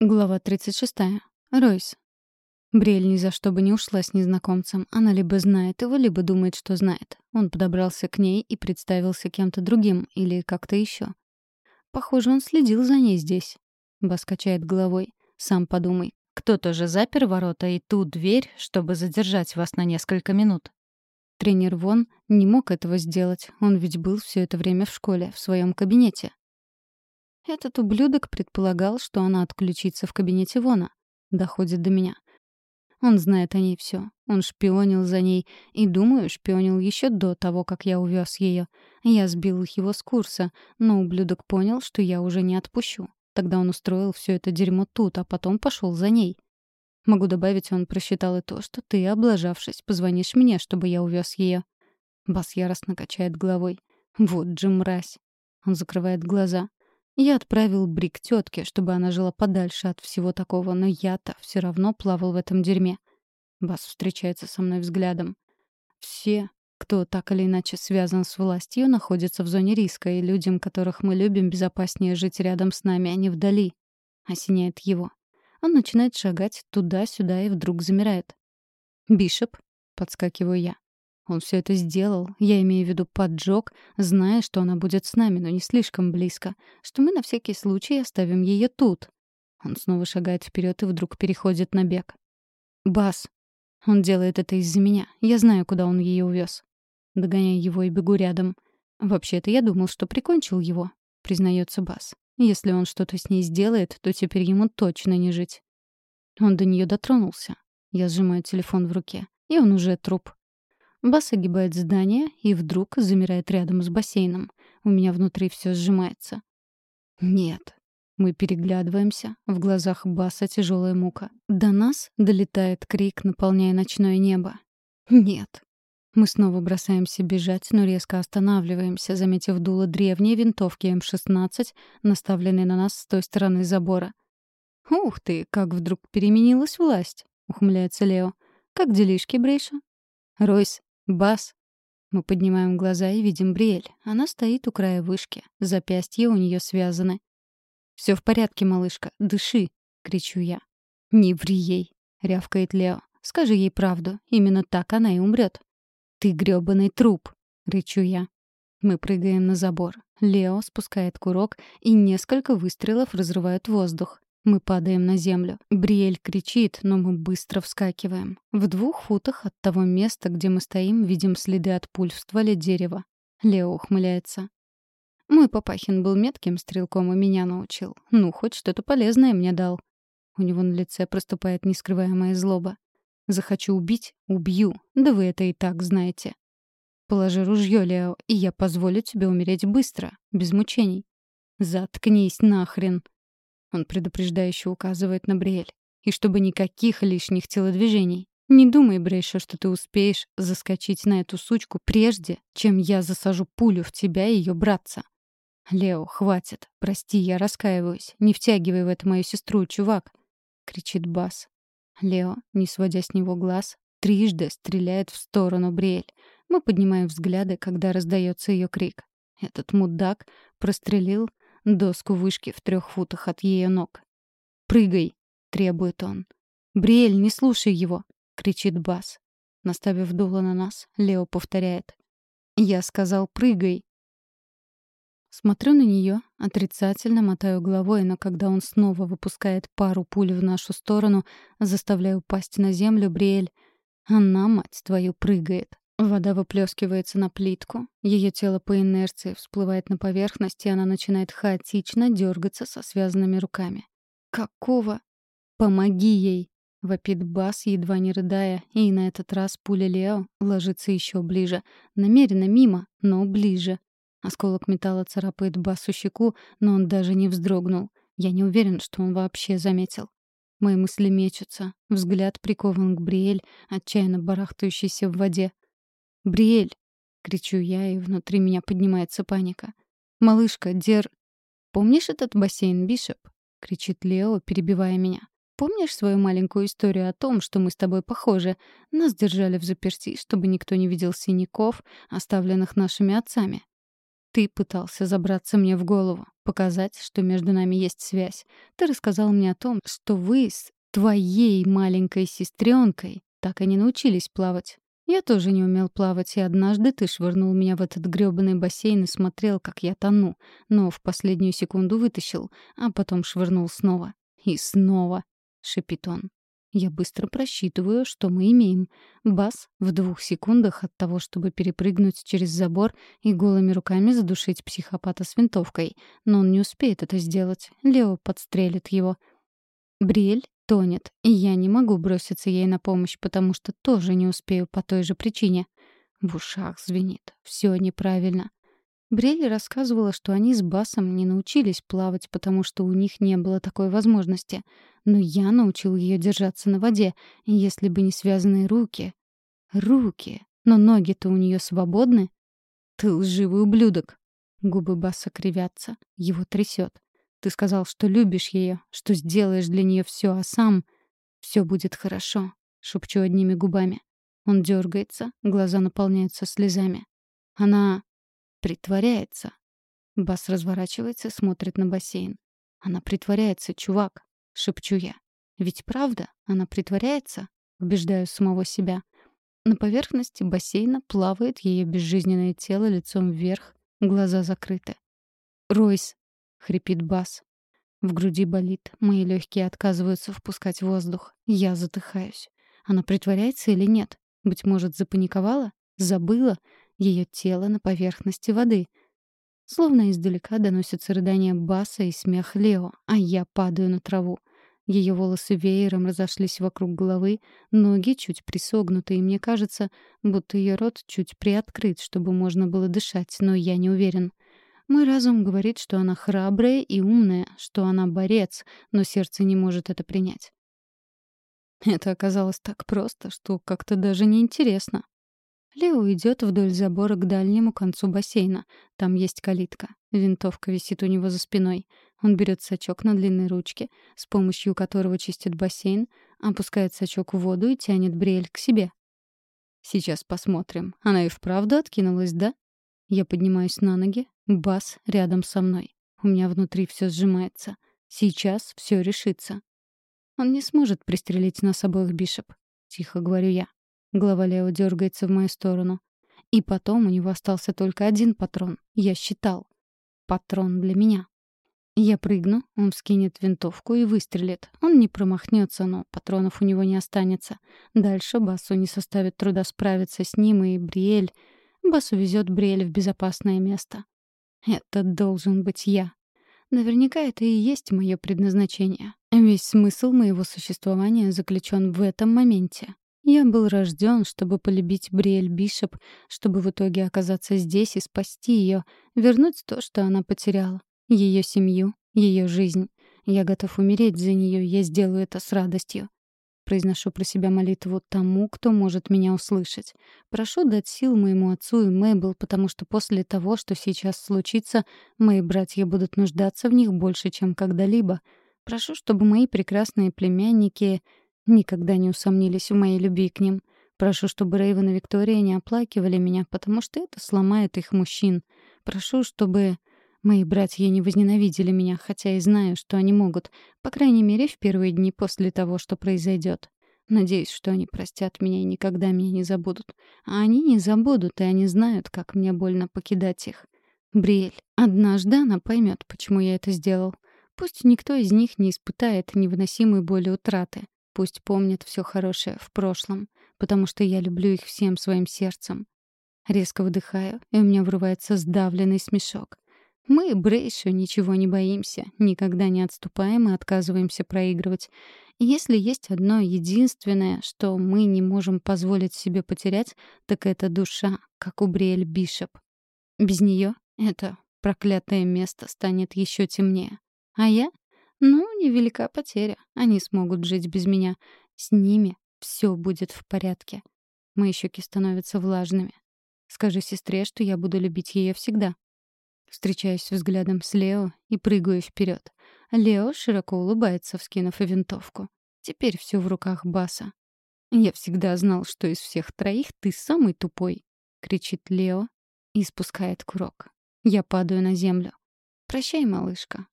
Глава 36. Ройс. Бриэль ни за что бы не ушла с незнакомцем. Она либо знает его, либо думает, что знает. Он подобрался к ней и представился кем-то другим или как-то еще. Похоже, он следил за ней здесь. Бас качает головой. Сам подумай. Кто-то же запер ворота и ту дверь, чтобы задержать вас на несколько минут. Тренер Вон не мог этого сделать. Он ведь был все это время в школе, в своем кабинете. Этот ублюдок предполагал, что она отключится в кабинете Вона. Доходит до меня. Он знает о ней все. Он шпионил за ней. И, думаю, шпионил еще до того, как я увез ее. Я сбил его с курса, но ублюдок понял, что я уже не отпущу. Тогда он устроил все это дерьмо тут, а потом пошел за ней. Могу добавить, он просчитал и то, что ты, облажавшись, позвонишь мне, чтобы я увез ее. Бас яростно качает головой. Вот же мразь. Он закрывает глаза. Я отправил Брик тетке, чтобы она жила подальше от всего такого, но я-то все равно плавал в этом дерьме. Бас встречается со мной взглядом. Все, кто так или иначе связан с властью, находятся в зоне риска, и людям, которых мы любим, безопаснее жить рядом с нами, а не вдали. Осеняет его. Он начинает шагать туда-сюда и вдруг замирает. «Бишоп», — подскакиваю я. Он все это сделал, я имею в виду поджог, зная, что она будет с нами, но не слишком близко, что мы на всякий случай оставим ее тут. Он снова шагает вперед и вдруг переходит на бег. «Бас!» Он делает это из-за меня. Я знаю, куда он ее увез. Догоняю его и бегу рядом. «Вообще-то я думал, что прикончил его», — признается Бас. «Если он что-то с ней сделает, то теперь ему точно не жить». Он до нее дотронулся. Я сжимаю телефон в руке. И он уже труп. Бас огибает здание и вдруг замирает рядом с бассейном. У меня внутри все сжимается. Нет. Мы переглядываемся. В глазах Баса тяжелая мука. До нас долетает крик, наполняя ночное небо. Нет. Мы снова бросаемся бежать, но резко останавливаемся, заметив дуло древней винтовки М-16, наставленной на нас с той стороны забора. «Ух ты, как вдруг переменилась власть!» — ухмыляется Лео. «Как делишки, Брейша?» «Ройс, Бас. Мы поднимаем глаза и видим Бриэль. Она стоит у края вышки. Запястья у нее связаны. Все в порядке, малышка. Дыши!» — кричу я. «Не ври ей!» — рявкает Лео. «Скажи ей правду. Именно так она и умрет. «Ты грёбаный труп!» — рычу я. Мы прыгаем на забор. Лео спускает курок, и несколько выстрелов разрывают воздух. Мы падаем на землю. Бриэль кричит, но мы быстро вскакиваем. В двух футах от того места, где мы стоим, видим следы от пуль в стволе дерева. Лео ухмыляется. Мой папахин был метким стрелком и меня научил. Ну, хоть что-то полезное мне дал. У него на лице проступает нескрываемая злоба. Захочу убить — убью. Да вы это и так знаете. Положи ружье, Лео, и я позволю тебе умереть быстро, без мучений. Заткнись нахрен. Он предупреждающе указывает на Бриэль. И чтобы никаких лишних телодвижений. Не думай, Брейша, что ты успеешь заскочить на эту сучку прежде, чем я засажу пулю в тебя и ее братца. «Лео, хватит. Прости, я раскаиваюсь. Не втягивай в это мою сестру, чувак!» — кричит Бас. Лео, не сводя с него глаз, трижды стреляет в сторону Бриэль. Мы поднимаем взгляды, когда раздается ее крик. Этот мудак прострелил доску вышки в трех футах от ее ног. «Прыгай!» — требует он. «Бриэль, не слушай его!» — кричит Бас. Наставив дуло на нас, Лео повторяет. «Я сказал, прыгай!» Смотрю на нее, отрицательно мотаю головой, но когда он снова выпускает пару пуль в нашу сторону, заставляю упасть на землю Бриэль. Она, мать твою, прыгает. Вода выплескивается на плитку, ее тело по инерции всплывает на поверхность, и она начинает хаотично дергаться со связанными руками. «Какого? Помоги ей!» — вопит Бас, едва не рыдая, и на этот раз пуля Лео ложится еще ближе. Намеренно мимо, но ближе. Осколок металла царапает Басу щеку, но он даже не вздрогнул. Я не уверен, что он вообще заметил. Мои мысли мечутся. Взгляд прикован к Бриэль, отчаянно барахтающейся в воде. «Бриэль!» — кричу я, и внутри меня поднимается паника. «Малышка, дер...» «Помнишь этот бассейн, Бишоп?» — кричит Лео, перебивая меня. «Помнишь свою маленькую историю о том, что мы с тобой похожи? Нас держали в заперти, чтобы никто не видел синяков, оставленных нашими отцами». Ты пытался забраться мне в голову, показать, что между нами есть связь. Ты рассказал мне о том, что вы с твоей маленькой сестренкой так и не научились плавать. Я тоже не умел плавать, и однажды ты швырнул меня в этот грёбаный бассейн и смотрел, как я тону, но в последнюю секунду вытащил, а потом швырнул снова. И снова, — шипит он. Я быстро просчитываю, что мы имеем. Бас в двух секундах от того, чтобы перепрыгнуть через забор и голыми руками задушить психопата с винтовкой. Но он не успеет это сделать. Лео подстрелит его. Бриэль тонет, и я не могу броситься ей на помощь, потому что тоже не успею по той же причине. В ушах звенит. Все неправильно. Брелли рассказывала, что они с Басом не научились плавать, потому что у них не было такой возможности. Но я научил ее держаться на воде, если бы не связанные руки. Руки! Но ноги-то у нее свободны. Ты лживый ублюдок. Губы Баса кривятся. Его трясет. Ты сказал, что любишь ее, что сделаешь для нее все, а сам... Все будет хорошо, шепчу одними губами. Он дергается, глаза наполняются слезами. Она Притворяется. Бас разворачивается, смотрит на бассейн. Она притворяется, чувак, шепчу я. Ведь правда, она притворяется, убеждаю самого себя. На поверхности бассейна плавает ее безжизненное тело лицом вверх, глаза закрыты. «Ройс!» — хрипит Бас. В груди болит, мои легкие отказываются впускать воздух. Я затыхаюсь. Она притворяется или нет? Быть может, запаниковала? Забыла? ее тело на поверхности воды. Словно издалека доносятся рыдания Баса и смех Лео, а я падаю на траву. Ее волосы веером разошлись вокруг головы, ноги чуть присогнуты, и мне кажется, будто ее рот чуть приоткрыт, чтобы можно было дышать, но я не уверен. Мой разум говорит, что она храбрая и умная, что она борец, но сердце не может это принять. Это оказалось так просто, что как-то даже неинтересно. Лео идет вдоль забора к дальнему концу бассейна. Там есть калитка. Винтовка висит у него за спиной. Он берет сачок на длинной ручке, с помощью которого чистит бассейн, опускает сачок в воду и тянет Бриэль к себе. «Сейчас посмотрим. Она и вправду откинулась, да?» Я поднимаюсь на ноги. Бас рядом со мной. У меня внутри все сжимается. Сейчас все решится. Он не сможет пристрелить нас обоих, Бишоп. Тихо говорю я. Глава Лео дергается в мою сторону. И потом у него остался только один патрон. Я считал. Патрон для меня. Я прыгну, он вскинет винтовку и выстрелит. Он не промахнется, но патронов у него не останется. Дальше Басу не составит труда справиться с ним и Бриэль. Бас увезет Бриэль в безопасное место. Это должен быть я. Наверняка это и есть мое предназначение. Весь смысл моего существования заключен в этом моменте. Я был рожден, чтобы полюбить Бриэль Бишоп, чтобы в итоге оказаться здесь и спасти ее, вернуть то, что она потеряла. Ее семью, ее жизнь. Я готов умереть за нее, я сделаю это с радостью. Произношу про себя молитву тому, кто может меня услышать. Прошу дать сил моему отцу и Мэйбл, потому что после того, что сейчас случится, мои братья будут нуждаться в них больше, чем когда-либо. Прошу, чтобы мои прекрасные племянники никогда не усомнились в моей любви к ним. Прошу, чтобы Рэйвен и Виктория не оплакивали меня, потому что это сломает их мужчин. Прошу, чтобы мои братья не возненавидели меня, хотя и знаю, что они могут, по крайней мере, в первые дни после того, что произойдет. Надеюсь, что они простят меня и никогда меня не забудут. А они не забудут, и они знают, как мне больно покидать их. Бриэль, однажды она поймет, почему я это сделал. Пусть никто из них не испытает невыносимой боли утраты. Пусть помнят все хорошее в прошлом, потому что я люблю их всем своим сердцем. Резко выдыхаю, и у меня врывается сдавленный смешок. Мы, Брейшу, ничего не боимся, никогда не отступаем и отказываемся проигрывать. Если есть одно единственное, что мы не можем позволить себе потерять, так это душа, как у Бриэль Бишоп. Без нее это проклятое место станет еще темнее. А я ну, невелика потеря. Они смогут жить без меня. С ними все будет в порядке. Мои щеки становятся влажными. Скажи сестре, что я буду любить ее всегда. Встречаюсь взглядом с Лео и прыгаю вперед. Лео широко улыбается, вскинув винтовку. Теперь все в руках Баса. «Я всегда знал, что из всех троих ты самый тупой», — кричит Лео и спускает курок. Я падаю на землю. «Прощай, малышка».